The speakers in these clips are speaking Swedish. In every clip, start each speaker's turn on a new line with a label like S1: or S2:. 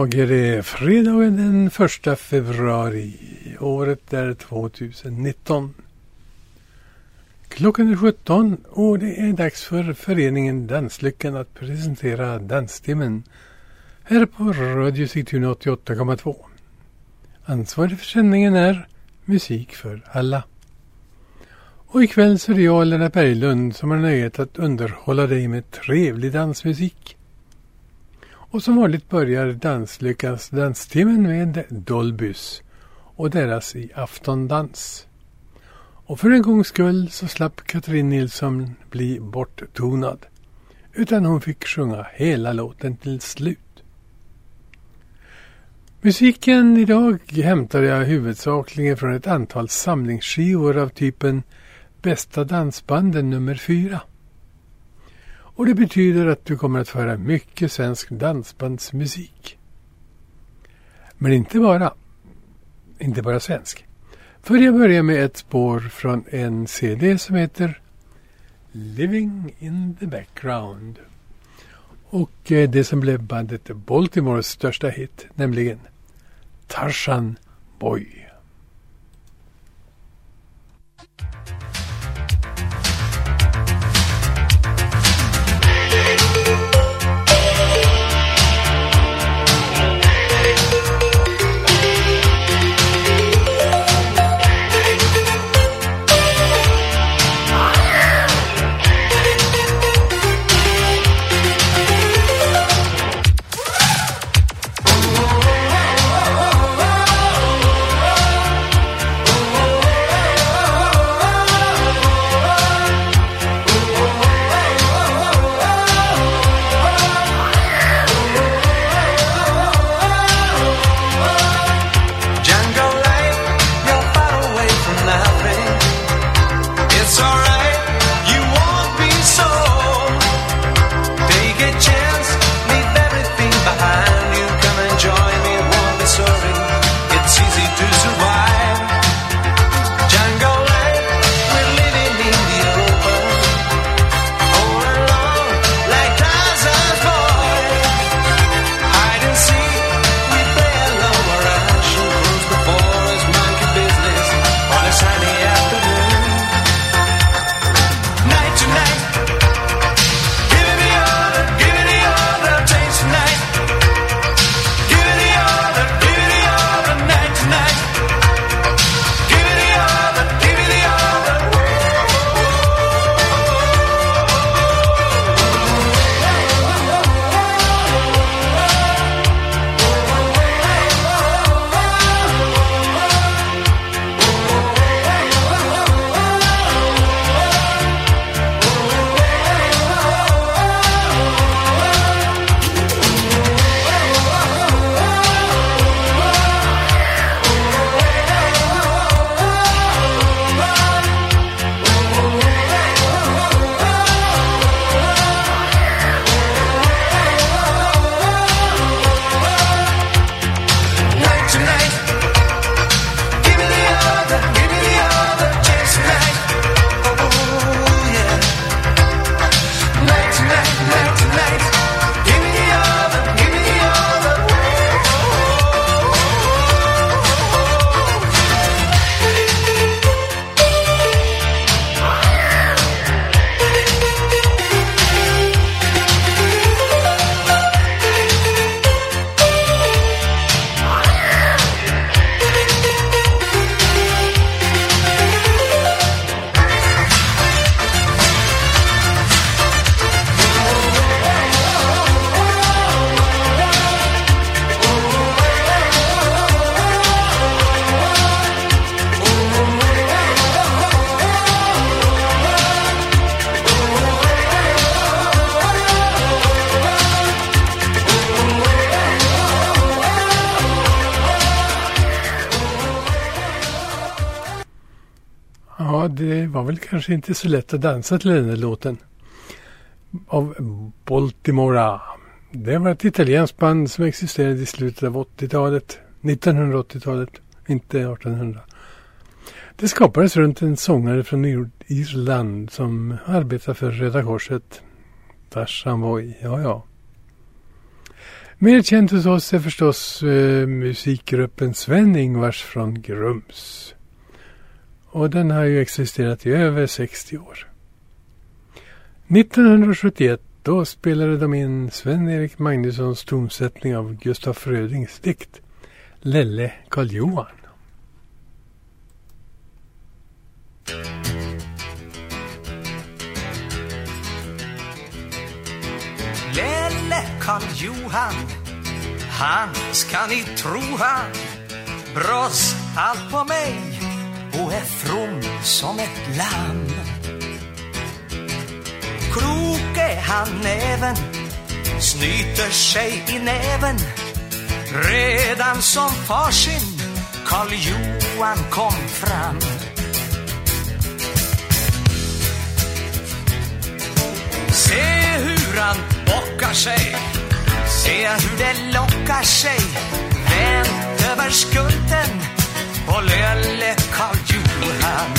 S1: Idag är det fredagen den 1 februari. Året är 2019. Klockan är 17 och det är dags för föreningen Danslyckan att presentera Danstimmen här på Radio Sigtuna 88,2. Ansvarig för sändningen är Musik för alla. Och ikväll så är det jag, Lennart Berglund, som har nöjet att underhålla dig med trevlig dansmusik. Och som vanligt börjar Danslyckans danstimmen med Dolbys och deras i aftondans. Och för en gångs skull så slapp Katrin Nilsson bli borttonad. Utan hon fick sjunga hela låten till slut. Musiken idag hämtar jag huvudsakligen från ett antal samlingsskivor av typen Bästa dansbanden nummer fyra. Och det betyder att du kommer att få höra mycket svensk dansbandsmusik. Men inte bara. Inte bara svensk. För jag börjar med ett spår från en CD som heter Living in the background. Och eh, det som blev bandet Baltimores största hit, nämligen Tarzan Boy. Det var väl kanske inte så lätt att dansa till den här låten. Av Baltimora. Det var ett italienskt band som existerade i slutet av 80-talet. 1980-talet, inte 1800. Det skapades runt en sångare från Irland som arbetar för Röda Korset. Tarzan Voi. ja ja. Mer känt hos oss är förstås eh, musikgruppen Sven-Ingvars från Grums. Och den har ju existerat i över 60 år. 1971 då spelade de in Sven-Erik Magnussons tonsättning av Gustaf Frödings dikt Lelle Karl Johan.
S2: Lelle Karl Johan Han ska ni tro han Brås allt på mig och är from som ett lamm. Klok är han även Snyter sig i näven. Redan som farsin Karl Johan kom fram. Se hur han bockar sig Se hur det lockar sig. Vänt över skulden och lille Karl Johan.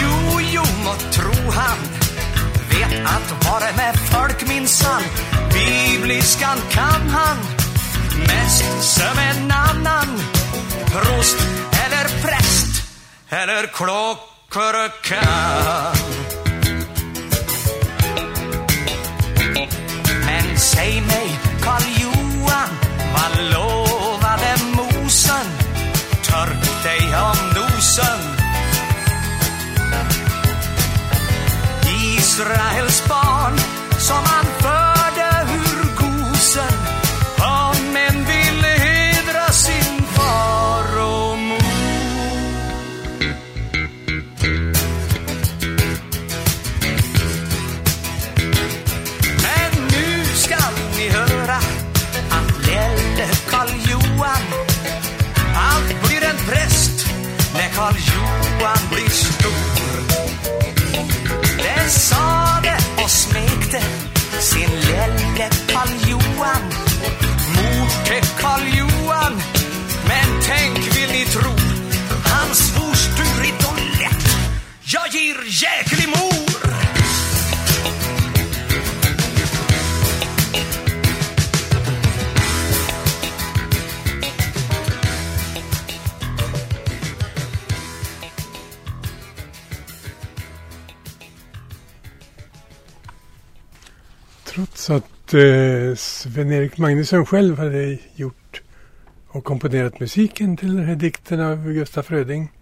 S2: Jo, jo, må tro han Vet att vara med folk minsann Bibliskan kan han Mest som en annan. Prost eller präst Eller klockrökan Men säg mig, Karl Så att
S1: eh, Sven-Erik Magnusson själv hade gjort och komponerat musiken till den här dikten av Gustaf Fröding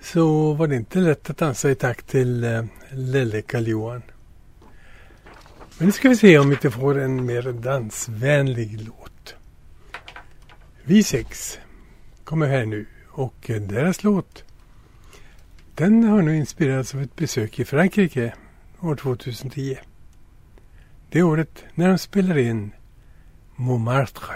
S1: så var det inte lätt att dansa i takt till eh, Lelle Karl Johan. Men nu ska vi se om vi inte får en mer dansvänlig låt. Vi sex kommer här nu och deras låt den har nu inspirerats av ett besök i Frankrike år 2010. Det året när de spelar in Montmartre.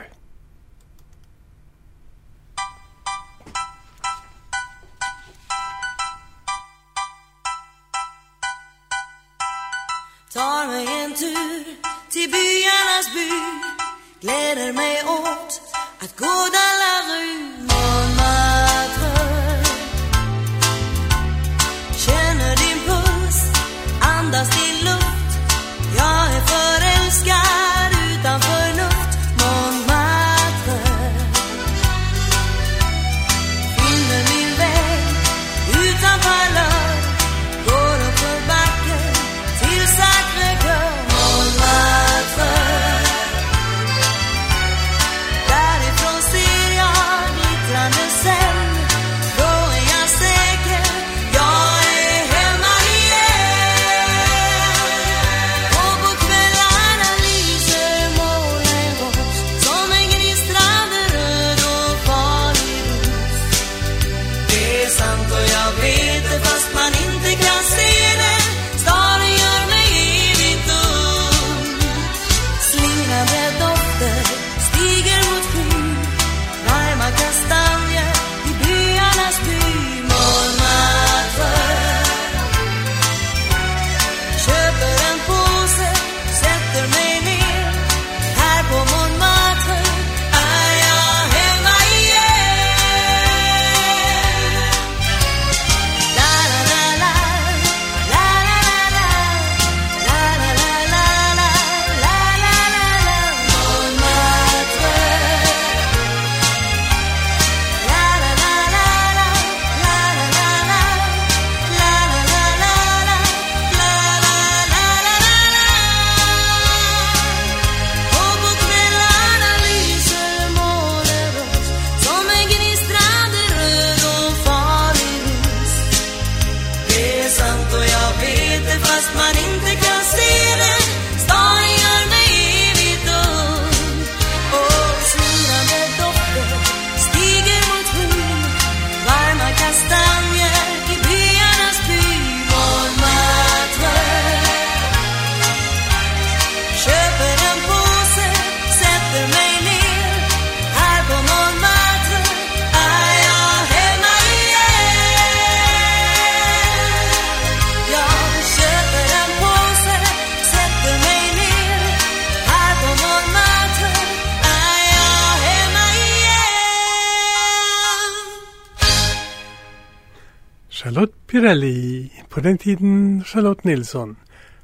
S1: Charlotte på den tiden Charlotte Nilsson,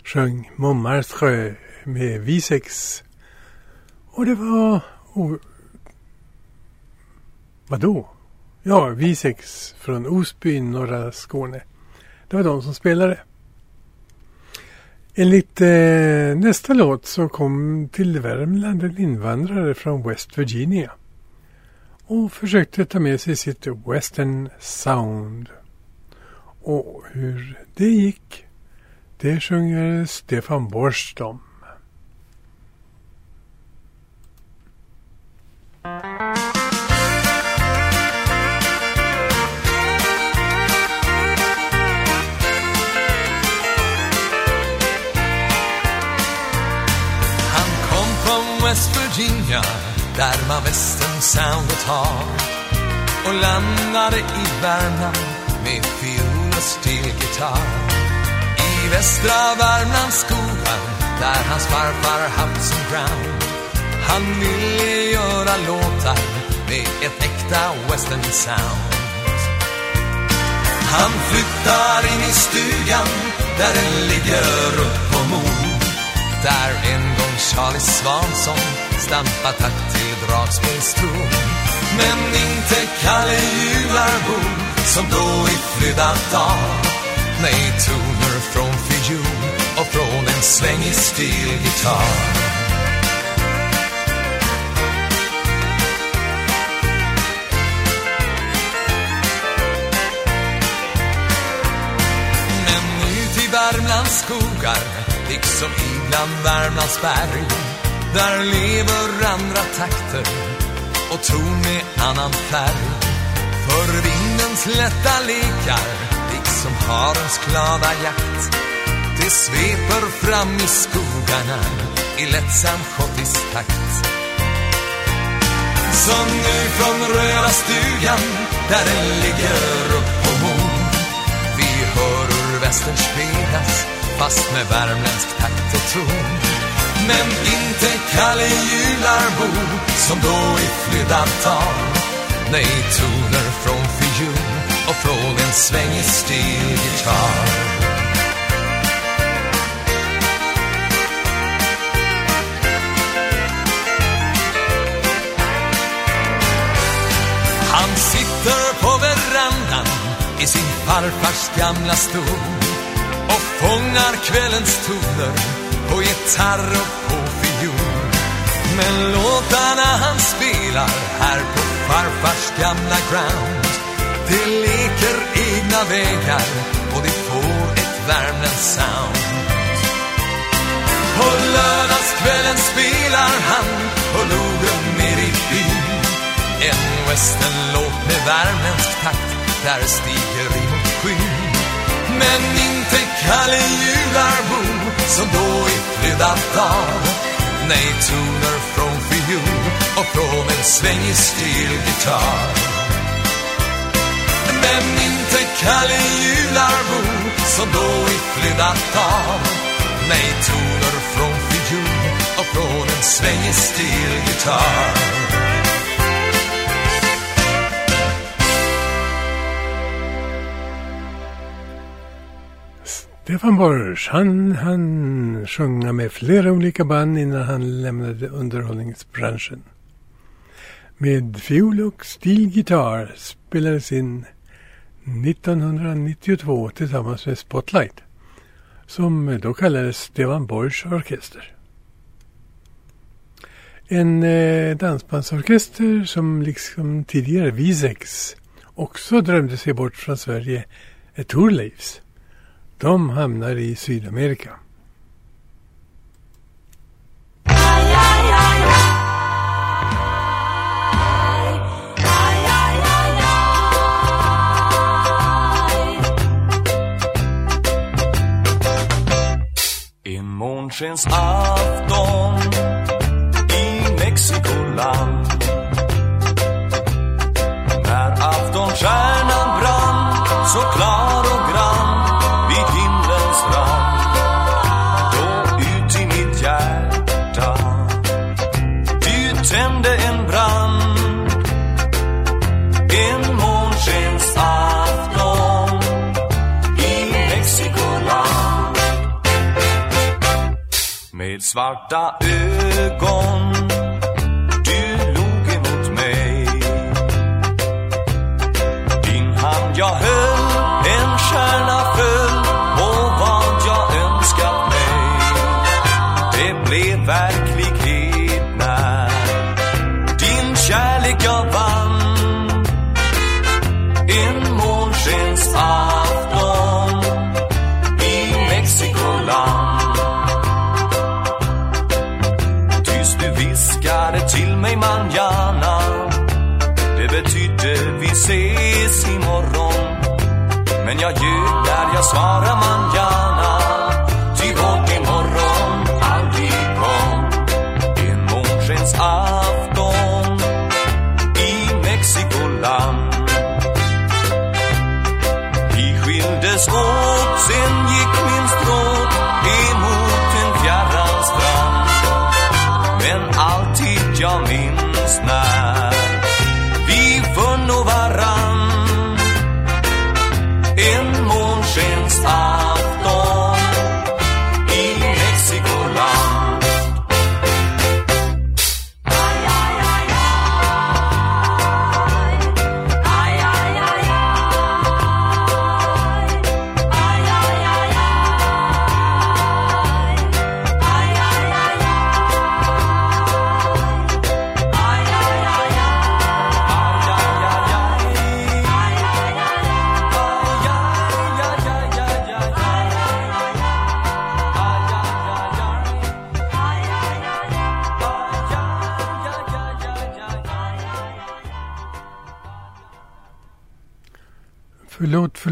S1: sjöng Montmartre med Visex. Och det var... Oh, vadå? Ja, Visex från Osby, norra Skåne. Det var de som spelade. Enligt eh, nästa låt så kom till Värmland en invandrare från West Virginia och försökte ta med sig sitt Western Sound. Och hur det gick, det sjunger Stefan Borst om.
S3: Han kom från West Virginia där man Western Soundet har och landade i Värmland med fiol och stilgitarr. I västra Värmlands skogar där hans farfar haft sin ground. Han ville göra låtar med ett äkta western sound. Han flyttar in i stugan där den ligger upp på mor. Där en gång Charlie Svansson stampat takt till dragspelston. Men inte Kalle Jularbo som då i flydda dag. Nej, toner från fiol och från en svängig stilgitarr. Men ut i Värmlands skogar, liksom ibland Värmlands berg, där lever andra takter och ton med annan färg. För Hans lätta lekar, liksom harens glada jakt, det sveper fram i skogarna i lättsam takt. Som nu från röda stugan, där den ligger upp på mor, vi hör hur västern spelas, fast med värmländsk takt och ton. Men inte Kalle Jularbo som då i flydda tal Nej, toner från fiol och från en svängig stilgitarr Han sitter på verandan i sin farfars gamla stol och fångar kvällens toner på gitarr och på fiol. Men låtarna han spelar här på farfars gamla ground det leker egna vägar och det får ett värmländskt sound. På lördagskvällen spelar han på logen ner i byn en westernlåt med värmländsk takt där stiger emot skyn. Men inte Kalle Jularbo som då i flydda dag. Nej, toner från fiol och från en svängig stilgitarr. Men inte Kalle Jularbo som då i flyddat av. Nej, toner från fiol och från en svängig stilgitarr.
S1: Stefan Borsch, han, han sjunga med flera olika band innan han lämnade underhållningsbranschen. Med fiol och stilgitarr spelades in 1992 tillsammans med Spotlight, som då kallades Stefan Borsch Orkester. En eh, dansbandsorkester som liksom tidigare Visex också drömde sig bort från Sverige är Thorleifs. De hamnar i Sydamerika.
S3: En månskens afton i Mexikoland
S2: svarta ögon.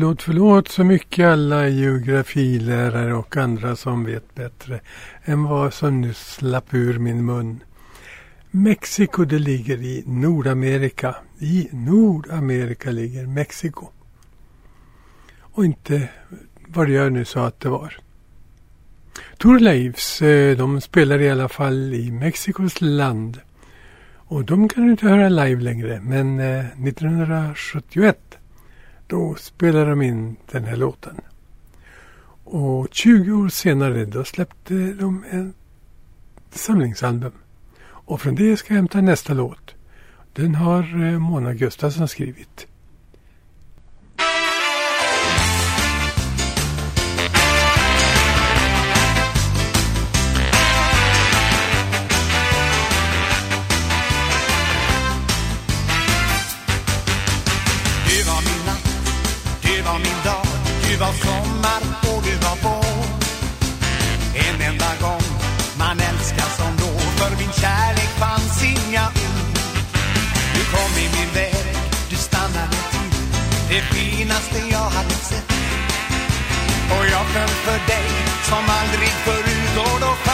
S1: förlåt, förlåt så mycket alla geografilärare och andra som vet bättre än vad som nu slapp ur min mun. Mexiko det ligger i Nordamerika. I Nordamerika ligger Mexiko. Och inte vad jag nu sa att det var. Torleifs, eh, de spelar i alla fall i Mexikos land. Och de kan du inte höra live längre, men eh, 1971 då spelade de in den här låten. Och 20 år senare då släppte de en samlingsalbum. Och från det ska jag hämta nästa låt. Den har eh, Mona Gustafsson skrivit.
S4: saken för dig som aldrig förut. Och då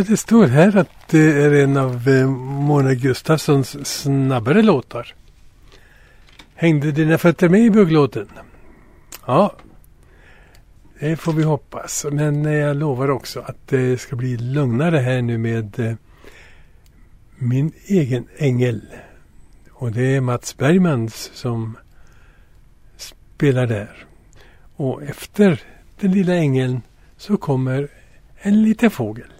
S1: Ja, det står här att det är en av eh, Mona Gustafssons snabbare låtar. Hängde dina fötter med i bugglåten? Ja, det får vi hoppas. Men eh, jag lovar också att det ska bli lugnare här nu med eh, min egen ängel. Och det är Mats Bergmans som spelar där. Och efter den lilla ängeln så kommer en liten fågel.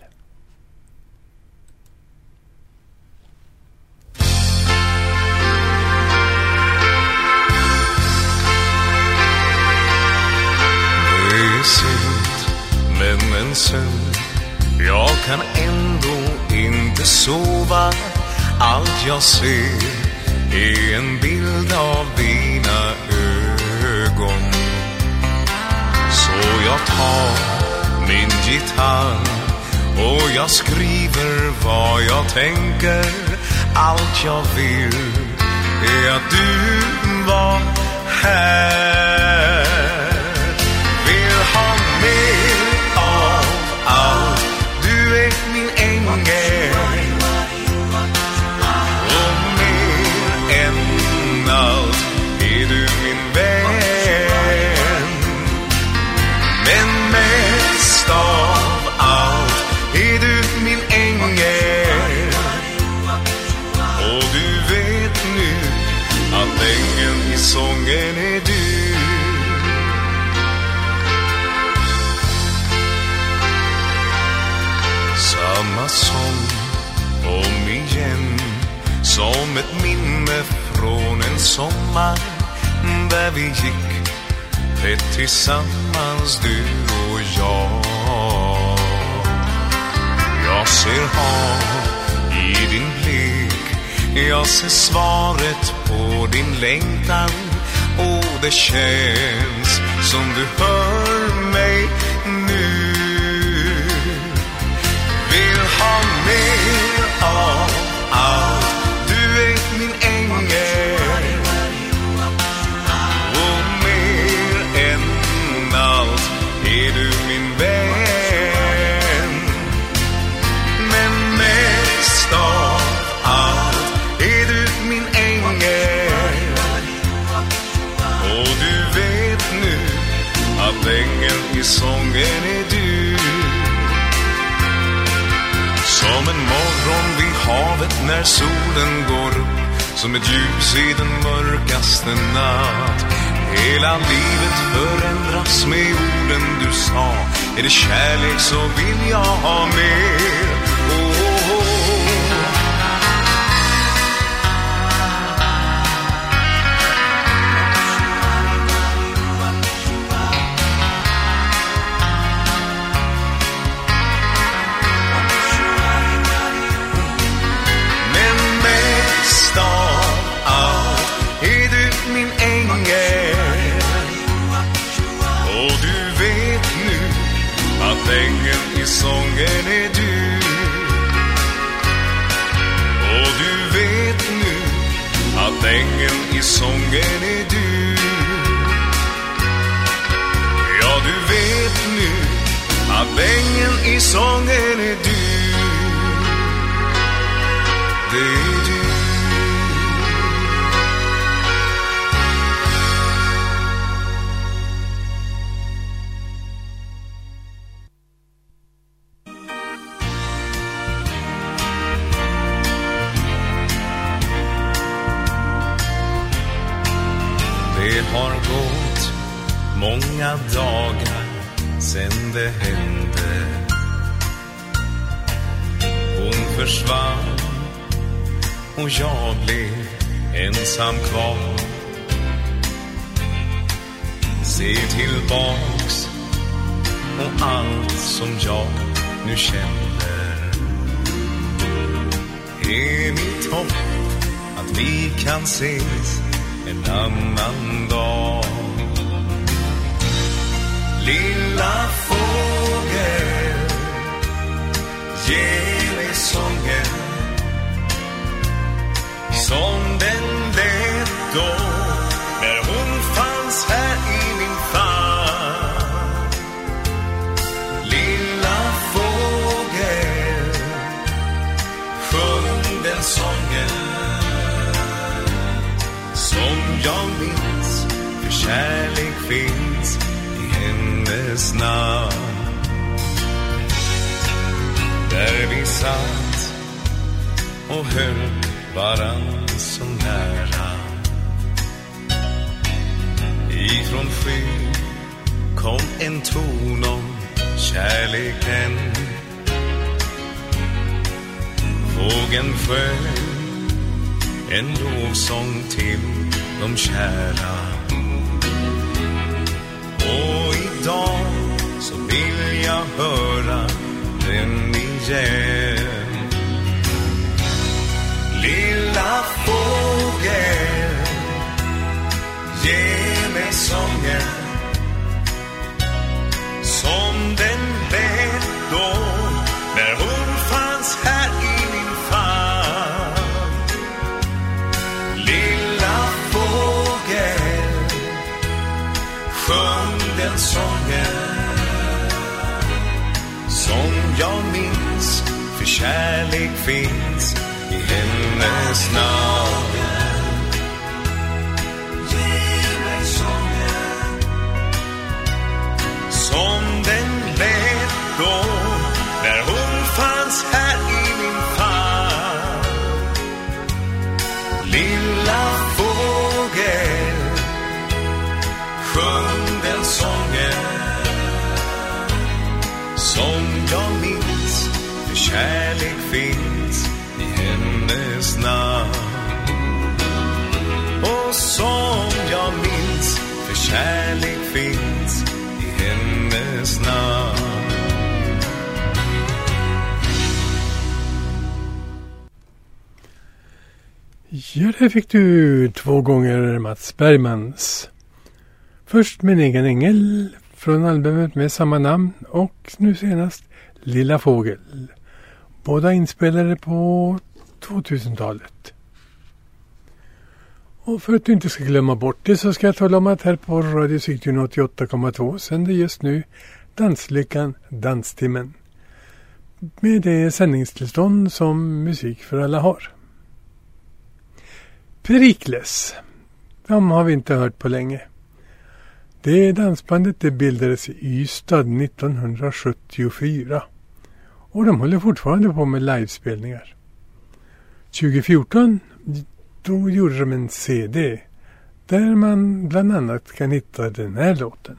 S2: Men sömn Jag kan ändå inte sova. Allt jag ser är en bild av dina ögon. Så jag tar min gitarr och jag skriver vad jag tänker. Allt jag vill är att du var här. Sommar Där vi gick tätt tillsammans du och jag. Jag ser hav i din blick Jag ser svaret på din längtan Och det känns som du hör mig nu. Vill ha mer när solen går upp Som ett ljus i den mörkaste natt. Hela livet förändras med orden du sa. Är det kärlek så vill jag ha mer. Refrängen ängeln i sången är du. Ja, du vet nu att ängeln i sången är du. Det är ensam kvar. Se tillbaks på allt som jag nu känner. Är mitt hopp att vi kan ses en annan dag. Lilla fågel, ge mig sången. Som den då när hon fanns här i min famn. Lilla fågel, sjung den sången som jag minns, för kärlek finns i hennes namn. Där vi satt och höll varann så nära Ifrån sky kom en ton om kärleken. Fågeln sjöng en lovsång till de kära. Och idag så vill jag höra den igen. Lilla fågel, yeah med sången som den lät då när hon fanns här i min famn. Lilla fågel, sjung den sången som jag minns, för kärlek finns i hennes namn.
S5: Ja, där fick du två gånger Mats Bergmans. Först Min egen ängel från albumet med samma namn och nu senast Lilla fågel. Båda inspelade på 2000-talet. Och för att du inte ska glömma bort det så ska jag tala om att här på Radio Sigtuna 88,2 sänder just nu Danslyckan Danstimmen. Med det sändningstillstånd som Musik för alla har. Perikles. De har vi inte hört på länge. Det dansbandet det bildades i Ystad 1974. Och de håller fortfarande på med livespelningar. 2014 då gjorde de en CD där man bland annat kan hitta den här låten.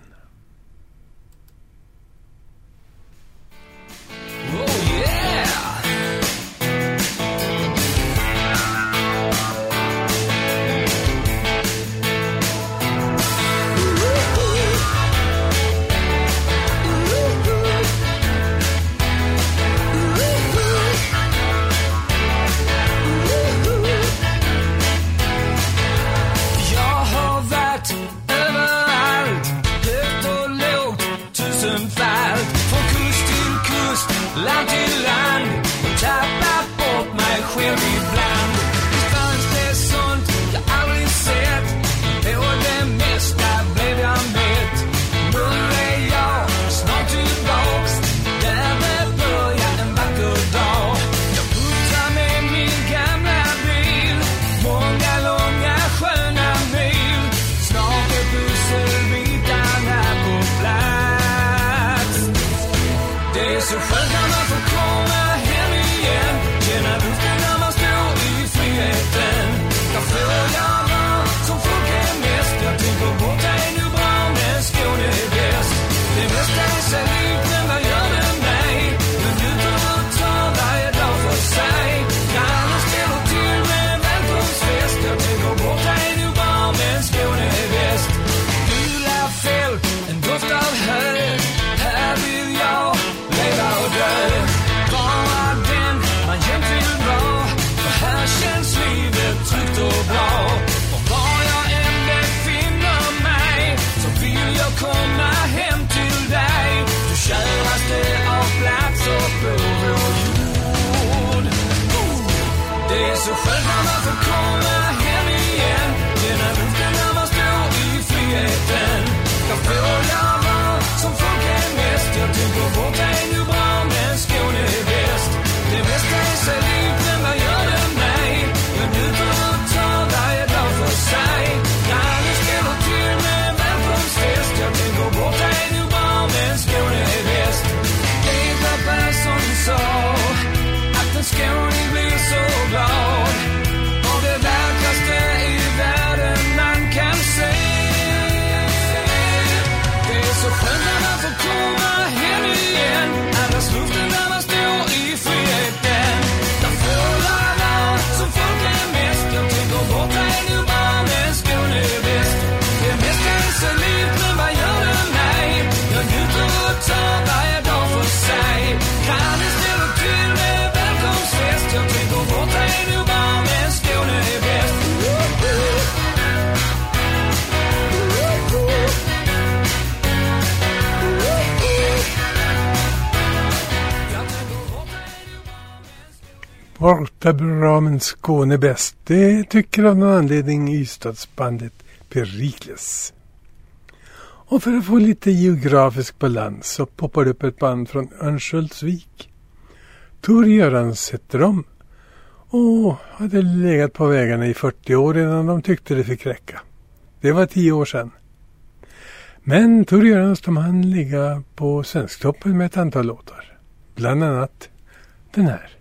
S1: Borta bra men Skåne bäst. Det tycker av någon anledning Ystadsbandet Perikles. Och för att få lite geografisk balans så poppar det upp ett band från Örnsköldsvik. Tor Görans hette de och hade legat på vägarna i 40 år innan de tyckte det fick räcka. Det var tio år sedan. Men Tor Görans de hann ligga på Svensktoppen med ett antal låtar. Bland annat den här.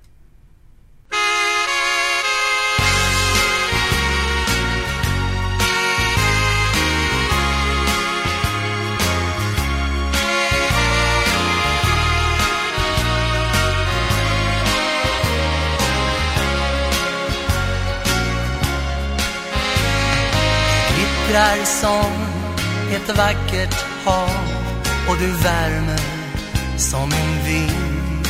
S6: Glittrar som ett vackert hav och du värmer som en vind.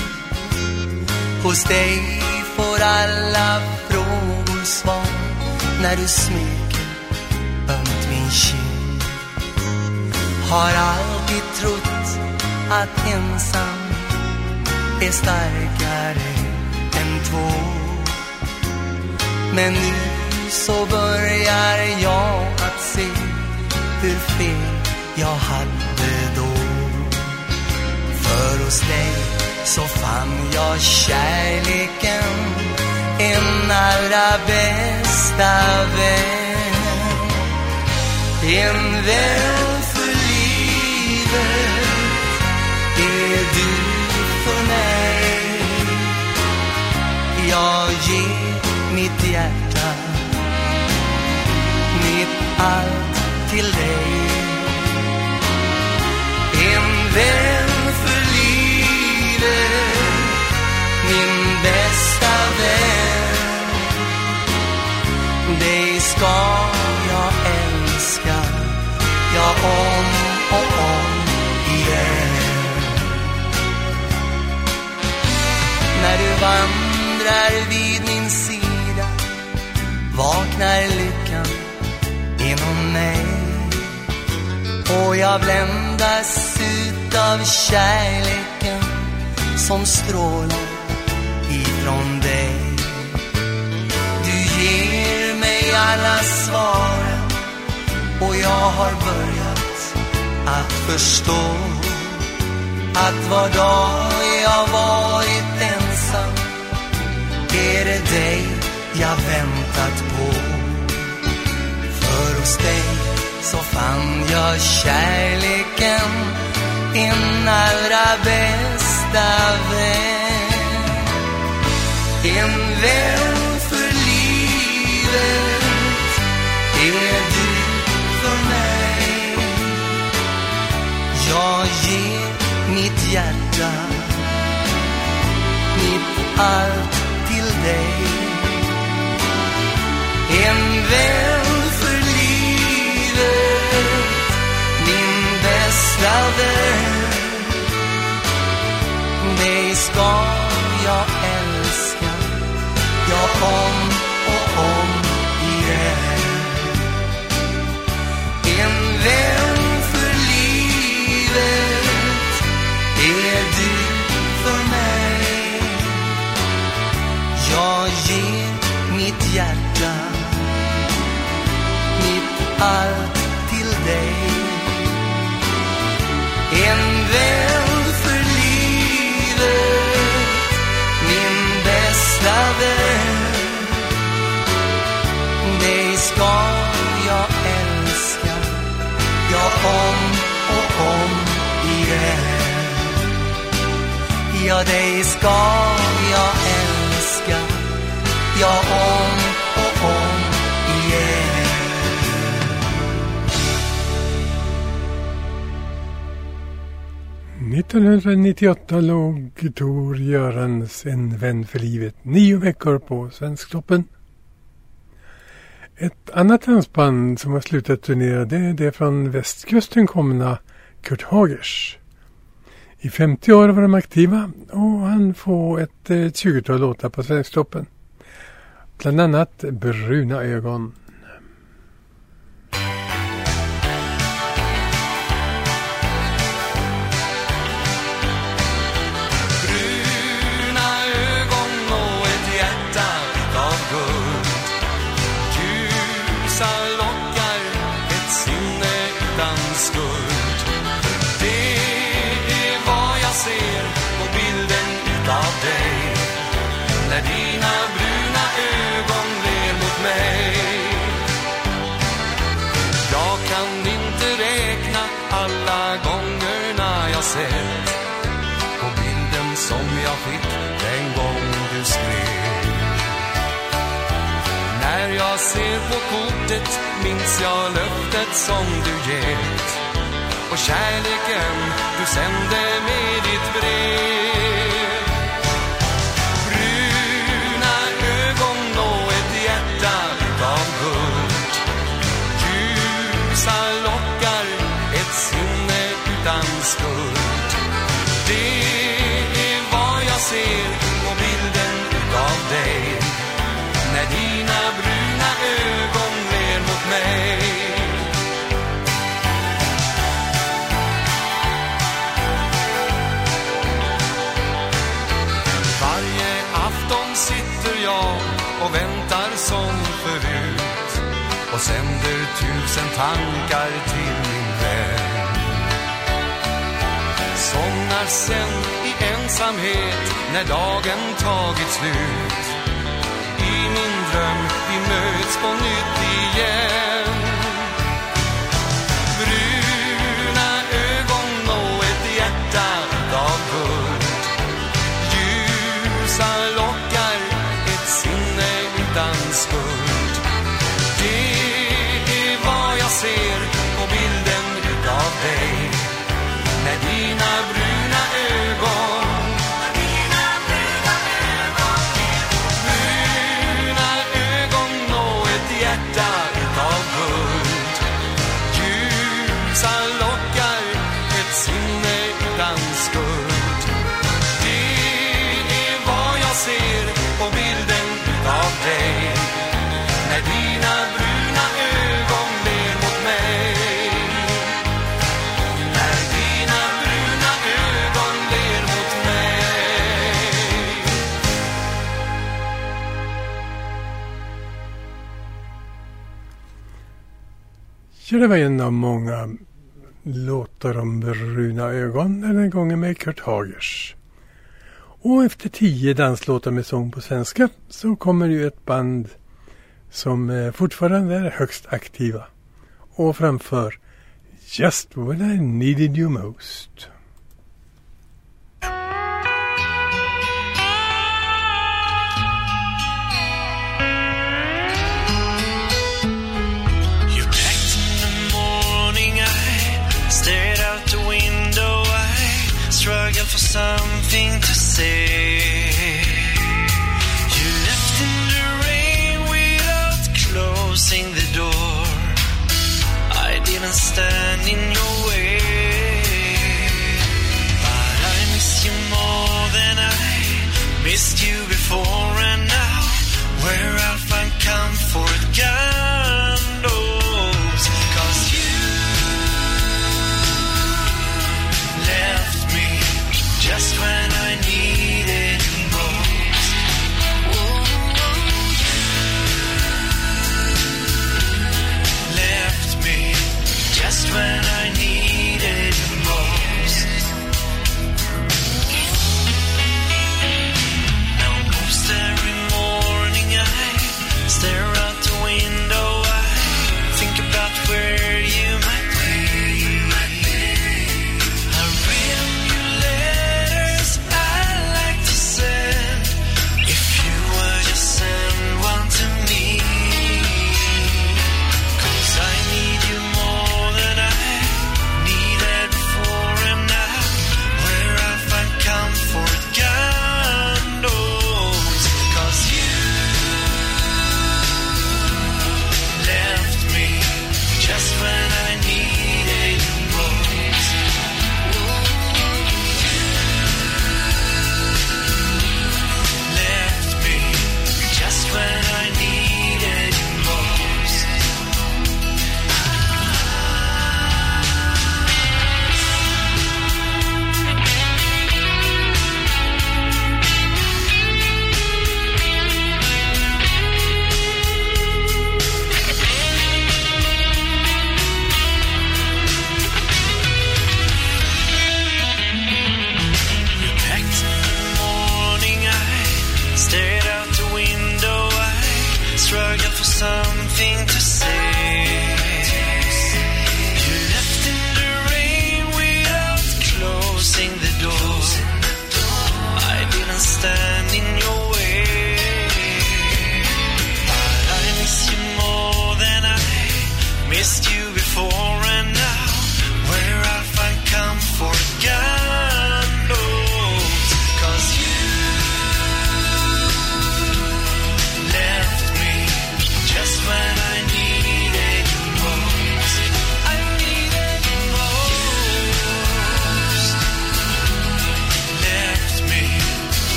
S6: Hos dig får alla frågor svar när du smeker ömt min kind. Har alltid trott att ensam är starkare än två. Men nu så börjar jag att se hur fel jag hade då. För hos dig så fann jag kärleken, en allra bästa vän. En vän jag bländas utav kärleken som strålar ifrån dig. Du ger mig alla svaren och jag har börjat att förstå att var dag jag varit ensam är det dig jag väntat på. För hos dig så fann jag kärleken En allra bästa vän. En vän för livet. Är du för mig. Jag ger mitt hjärta. Mitt allt till dig. En vän bästa vän Dig ska jag älska för dig ska jag älska Ja, om och om igen
S1: 1998 låg Tor Görans En vän för livet nio veckor på Svensktoppen. Ett annat dansband som har slutat turnera det är det från västkusten komna Kurt Hagers. I 50 år var de aktiva och han får ett, eh, ett 20-tal låtar på Svensktoppen. Bland annat Bruna ögon.
S3: Som jag fick den gång du skrev. När jag ser på kortet minns jag löftet som du gett. Och kärleken du sände med ditt brev. Tusen tankar till min vän. Somnar sen i ensamhet när dagen tagit slut. I min dröm vi möts på nytt igen. Bruna ögon och ett hjärta
S1: Ja, det var en av många låtar om bruna ögon, den här gången med Kurt Hagers. Och efter tio danslåtar med sång på svenska så kommer ju ett band som eh, fortfarande är högst aktiva och framför Just when I needed you most.
S4: Something to say.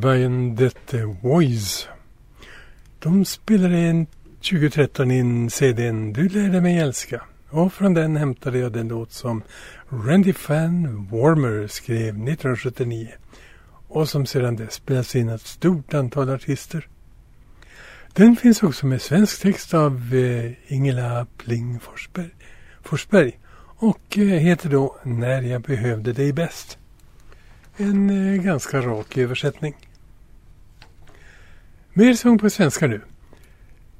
S1: Malmöbandet eh, Voice. De spelade en 2013 in CDn Du lärde mig älska. Och från den hämtade jag den låt som Randy Fan Warmer skrev 1979 och som sedan dess spelats in ett stort antal artister. Den finns också med svensk text av eh, Ingela Pling Forsberg, Forsberg och eh, heter då När jag behövde dig bäst. En eh, ganska rak översättning. Mer sång på svenska nu.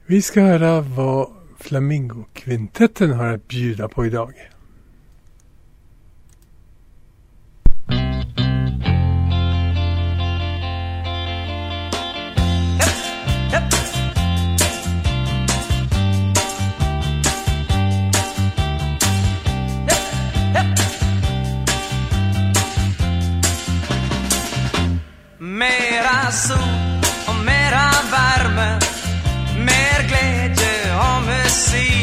S1: Vi ska höra vad Flamingokvintetten har att bjuda på idag.
S7: Mera sol och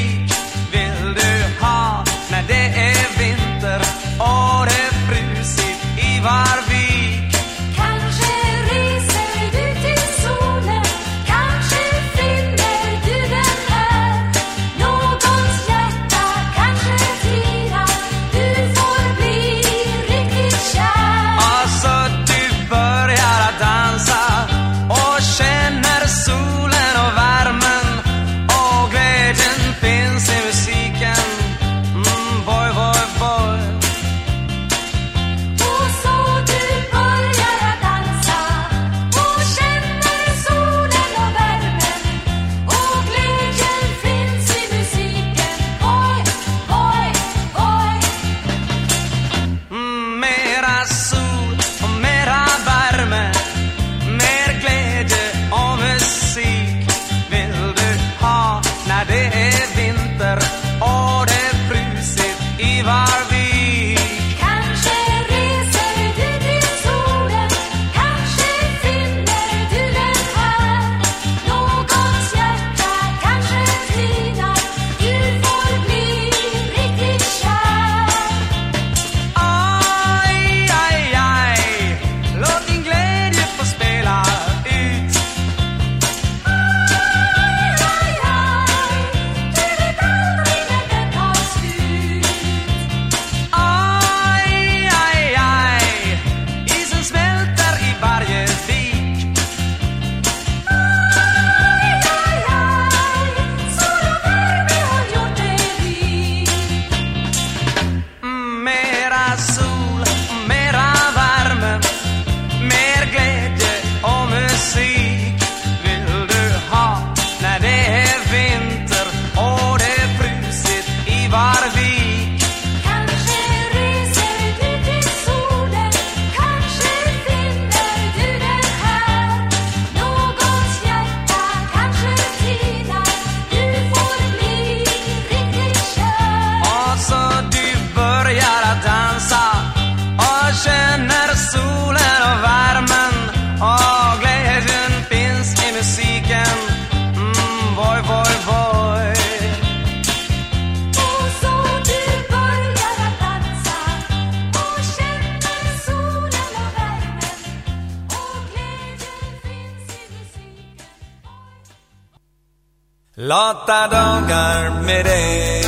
S2: med dig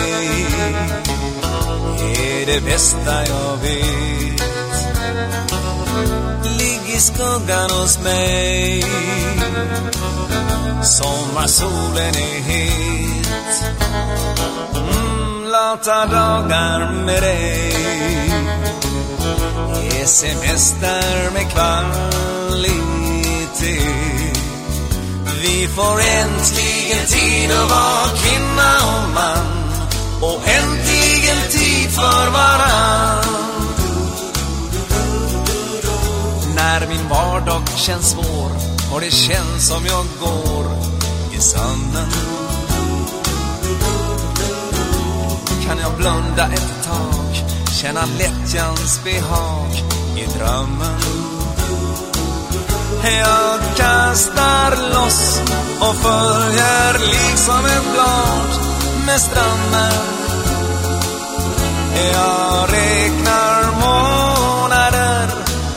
S2: är det bästa jag vet. Ligg i skuggan hos mig, sommarsolen är het. Mm, lata dagar med dig är semester med kvalitet. Vi får äntligen tid att vara kvinna och man och äntligen tid för varann. När min vardag känns svår och det känns som jag går i sanden kan jag blunda ett tag, känna lättjans behag i drömmen. Jag kastar loss och följer liksom ett blad med stranden. Jag räknar månader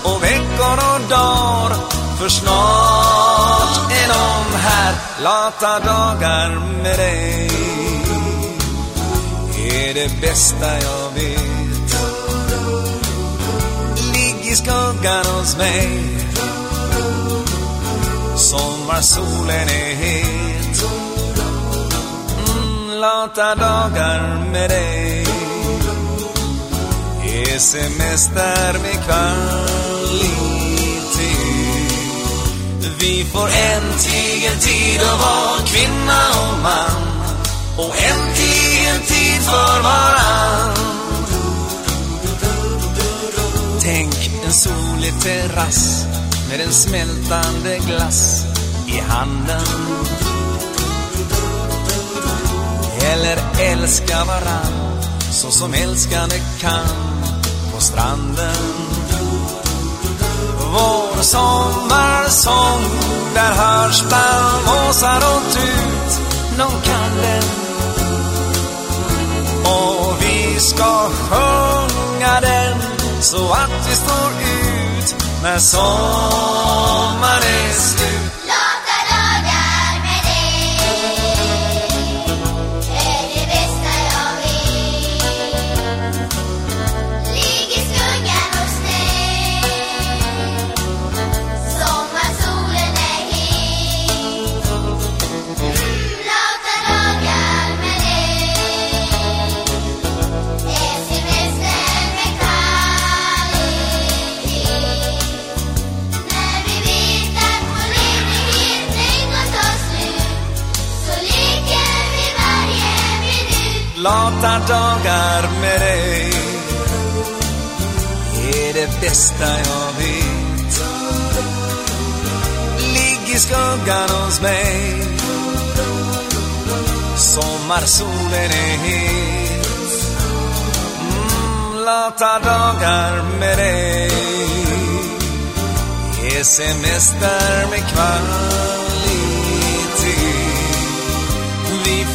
S2: och veckor och dagar för snart är de här lata dagar med dig. Är det bästa jag vet. Ligg i skuggan hos mig Sommarsolen är het. Mm, lata dagar med dig är semester med kvalitet. Vi får äntligen tid att vara kvinna och man och äntligen tid för varann. Tänk en solig terrass med en smältande glass i handen. Eller älska varann så som älskande kan på stranden. Vår sommarsång, där hörs bland måsar och tut någon kan den. Och vi ska sjunga den så att vi står ut när sommaren är slut.
S8: Lata dagar med dig är det bästa jag vet. Ligg i skuggan hos
S2: mig. Sommarsolen är het. Mm, lata dagar med dig är semester med kvart.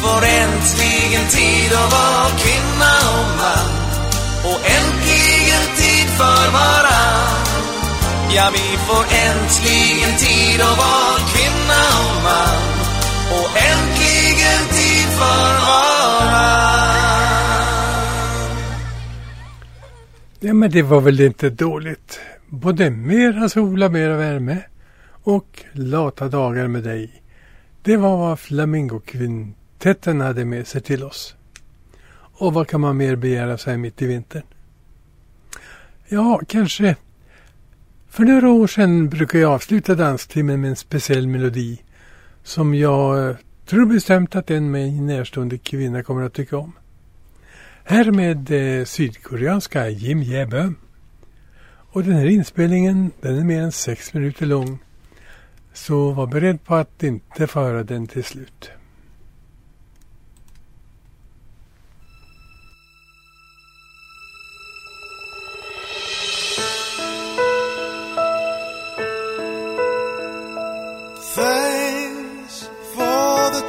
S2: Får äntligen tid att vara kvinna och man och äntligen tid för varann. Ja, vi får äntligen tid att vara kvinna och man och äntligen tid för varann.
S1: Ja, men det var väl inte dåligt. Både mera sola, mera värme och lata dagar med dig. Det var vad Tätten hade med sig till oss. Och vad kan man mer begära sig mitt i vintern? Ja, kanske. För några år sedan brukade jag avsluta danstimmen med en speciell melodi som jag eh, tror bestämt att en mig närstående kvinna kommer att tycka om. Här med eh, sydkoreanska Jim Jebö. Och den här inspelningen den är mer än sex minuter lång. Så var beredd på att inte få höra den till slut.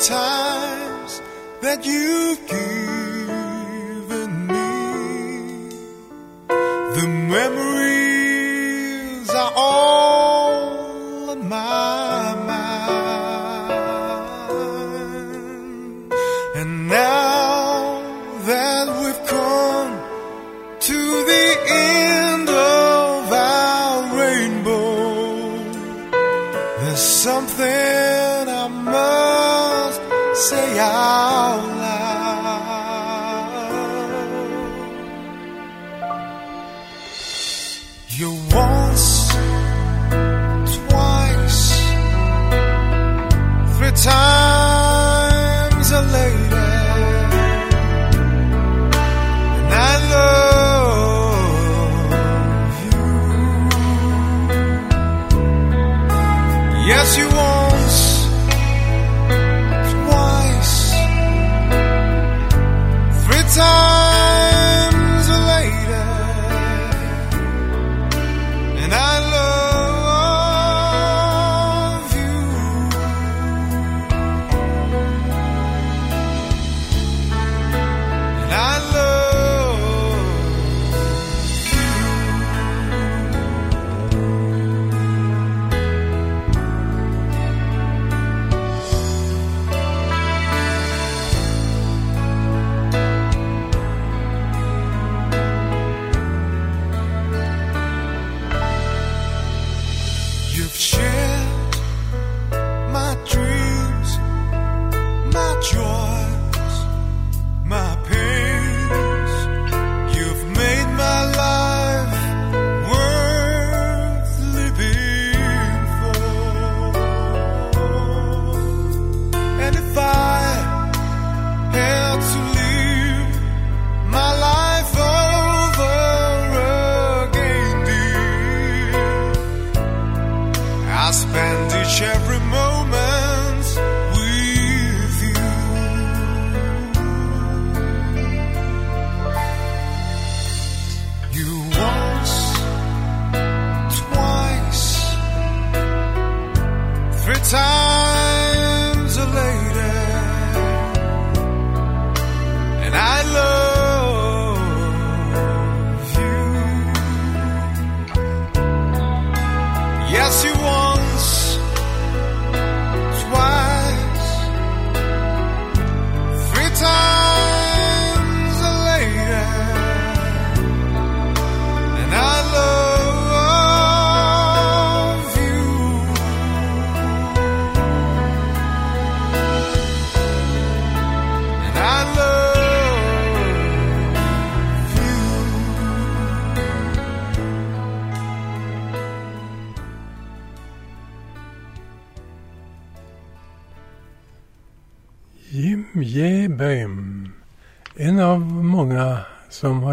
S4: Times that you've given me. The memories are all in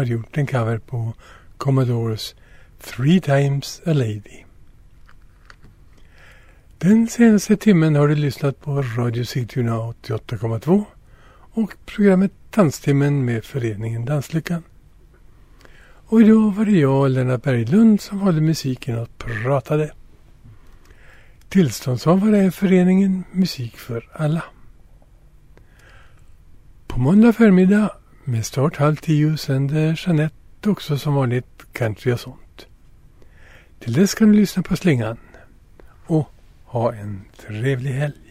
S1: gjort en cover på Commodores Three Times a Lady. Den senaste timmen har du lyssnat på Radio Sigtuna 88,2 och programmet Danstimmen med föreningen Danslyckan. Och idag var det jag, Lennart Berglund, som valde musiken och pratade. Tillståndshavare är föreningen Musik för alla. På måndag förmiddag med start halv tio sänder Jeanette också som vanligt country och sånt. Till dess kan du lyssna på slingan. Och ha en trevlig helg.